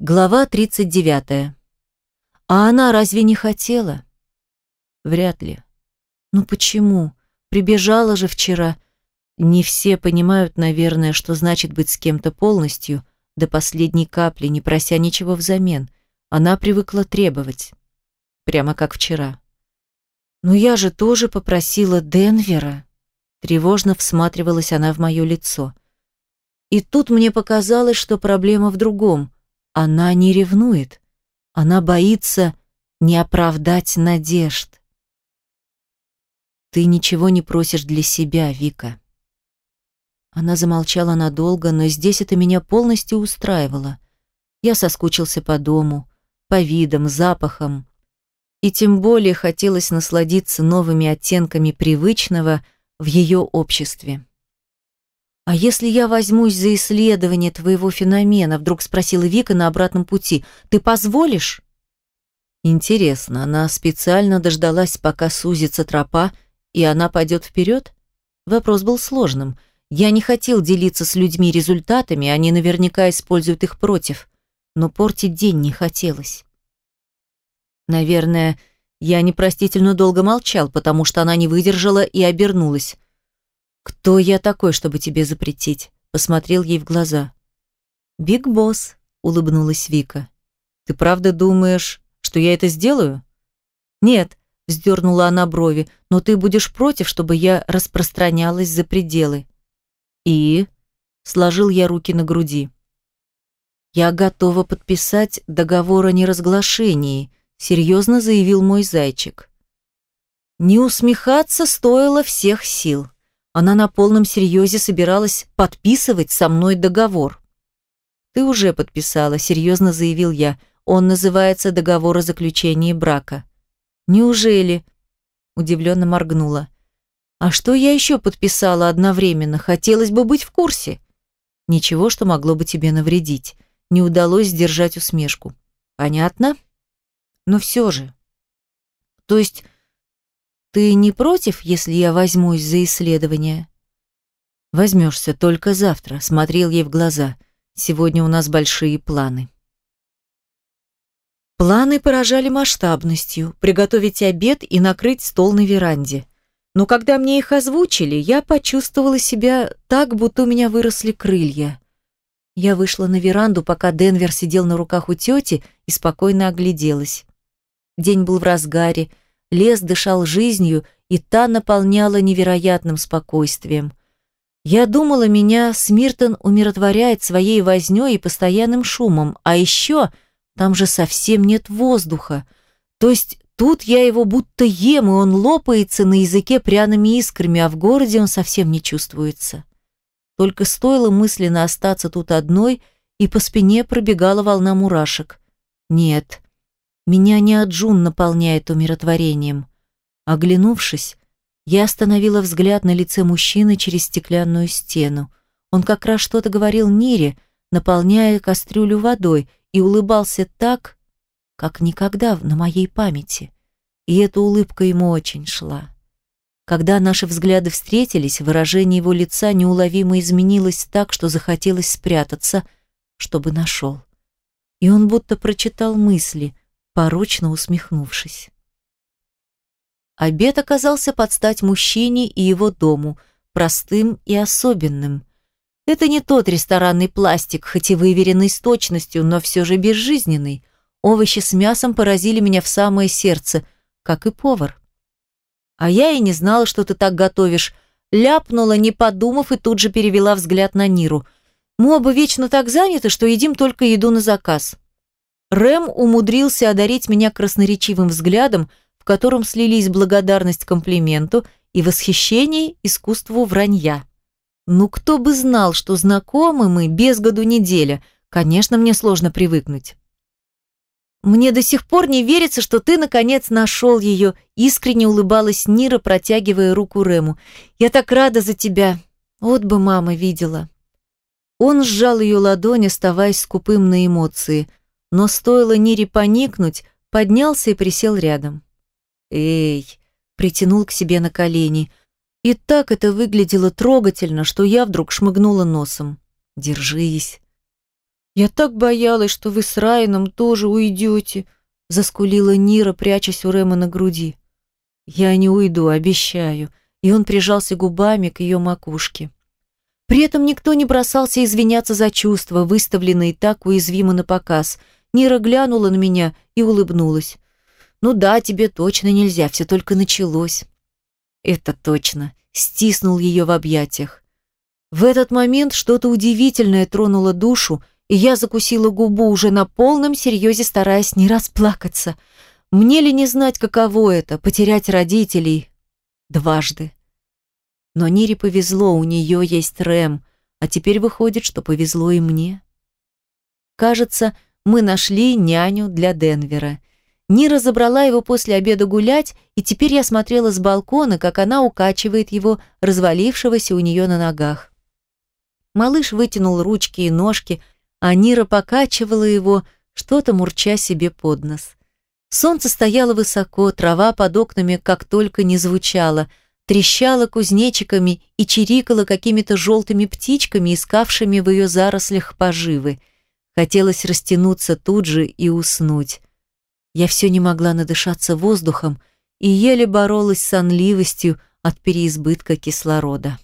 Глава 39. А она разве не хотела? Вряд ли. Ну почему? Прибежала же вчера. Не все понимают, наверное, что значит быть с кем-то полностью, до последней капли, не прося ничего взамен. Она привыкла требовать. Прямо как вчера. Но я же тоже попросила Денвера. Тревожно всматривалась она в мое лицо. И тут мне показалось, что проблема в другом – она не ревнует. Она боится не оправдать надежд. Ты ничего не просишь для себя, Вика. Она замолчала надолго, но здесь это меня полностью устраивало. Я соскучился по дому, по видам, запахам. И тем более хотелось насладиться новыми оттенками привычного в ее обществе. «А если я возьмусь за исследование твоего феномена?» вдруг спросила Вика на обратном пути. «Ты позволишь?» Интересно, она специально дождалась, пока сузится тропа, и она пойдет вперед? Вопрос был сложным. Я не хотел делиться с людьми результатами, они наверняка используют их против. Но портить день не хотелось. Наверное, я непростительно долго молчал, потому что она не выдержала и обернулась. «Кто я такой, чтобы тебе запретить?» Посмотрел ей в глаза. «Биг Босс», — улыбнулась Вика. «Ты правда думаешь, что я это сделаю?» «Нет», — вздернула она брови, «но ты будешь против, чтобы я распространялась за пределы». «И?» — сложил я руки на груди. «Я готова подписать договор о неразглашении», — серьезно заявил мой зайчик. Не усмехаться стоило всех сил. Она на полном серьезе собиралась подписывать со мной договор. «Ты уже подписала», — серьезно заявил я. «Он называется договор о заключении брака». «Неужели?» — удивленно моргнула. «А что я еще подписала одновременно? Хотелось бы быть в курсе». «Ничего, что могло бы тебе навредить». Не удалось сдержать усмешку. «Понятно?» «Но все же...» «То есть ты не против, если я возьмусь за исследование? Возьмешься только завтра, смотрел ей в глаза. Сегодня у нас большие планы. Планы поражали масштабностью, приготовить обед и накрыть стол на веранде. Но когда мне их озвучили, я почувствовала себя так, будто у меня выросли крылья. Я вышла на веранду, пока Денвер сидел на руках у тети и спокойно огляделась. День был в разгаре, лес дышал жизнью, и та наполняла невероятным спокойствием. Я думала, меня Смиртон умиротворяет своей вознёй и постоянным шумом, а еще там же совсем нет воздуха. То есть тут я его будто ем, и он лопается на языке пряными искрами, а в городе он совсем не чувствуется. Только стоило мысленно остаться тут одной, и по спине пробегала волна мурашек. Нет, меня не Аджун наполняет умиротворением. Оглянувшись, я остановила взгляд на лице мужчины через стеклянную стену. Он как раз что-то говорил Нире, наполняя кастрюлю водой, и улыбался так, как никогда на моей памяти. И эта улыбка ему очень шла. Когда наши взгляды встретились, выражение его лица неуловимо изменилось так, что захотелось спрятаться, чтобы нашел. И он будто прочитал мысли, порочно усмехнувшись. Обед оказался под стать мужчине и его дому, простым и особенным. Это не тот ресторанный пластик, хоть и выверенный с точностью, но все же безжизненный. Овощи с мясом поразили меня в самое сердце, как и повар. А я и не знала, что ты так готовишь. Ляпнула, не подумав, и тут же перевела взгляд на Ниру. Мы оба вечно так заняты, что едим только еду на заказ. Рэм умудрился одарить меня красноречивым взглядом, в котором слились благодарность комплименту и восхищение искусству вранья. Ну кто бы знал, что знакомы мы без году неделя. Конечно, мне сложно привыкнуть. Мне до сих пор не верится, что ты наконец нашел ее, искренне улыбалась Нира, протягивая руку Рэму. Я так рада за тебя. Вот бы мама видела. Он сжал ее ладонь, оставаясь скупым на эмоции но стоило Нире поникнуть, поднялся и присел рядом. «Эй!» — притянул к себе на колени. И так это выглядело трогательно, что я вдруг шмыгнула носом. «Держись!» «Я так боялась, что вы с Райаном тоже уйдете», заскулила Нира, прячась у Рэма на груди. «Я не уйду, обещаю», и он прижался губами к ее макушке. При этом никто не бросался извиняться за чувства, выставленные так уязвимо на показ. Нира глянула на меня и улыбнулась. «Ну да, тебе точно нельзя, все только началось». «Это точно», — стиснул ее в объятиях. В этот момент что-то удивительное тронуло душу, и я закусила губу уже на полном серьезе, стараясь не расплакаться. Мне ли не знать, каково это — потерять родителей дважды? Но Нире повезло, у нее есть Рэм, а теперь выходит, что повезло и мне. Кажется, мы нашли няню для Денвера. Нира забрала его после обеда гулять, и теперь я смотрела с балкона, как она укачивает его, развалившегося у нее на ногах. Малыш вытянул ручки и ножки, а Нира покачивала его, что-то мурча себе под нос. Солнце стояло высоко, трава под окнами как только не звучала, трещала кузнечиками и чирикала какими-то желтыми птичками, искавшими в ее зарослях поживы. Хотелось растянуться тут же и уснуть. Я все не могла надышаться воздухом и еле боролась с сонливостью от переизбытка кислорода.